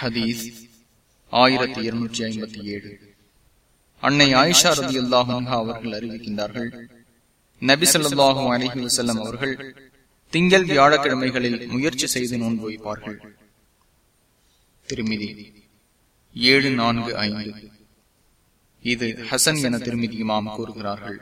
ஹதீஸ் ஆயிரத்தி இருநூற்றி ஐம்பத்தி ஏழு. அன்னை ஆயிஷா ரதி அல்லாஹா அவர்கள் அறிவிக்கின்றார்கள் நபி சொல்லாஹு அலஹி வசல்லம் அவர்கள் திங்கள் வியாழக்கிழமைகளில் முயற்சி செய்து நோன்பு வைப்பார்கள். திருமிதி ஏழு நான்கு ஐந்து. இது ஹசன் என திருமிதி இமாம் கூறுகிறார்கள்.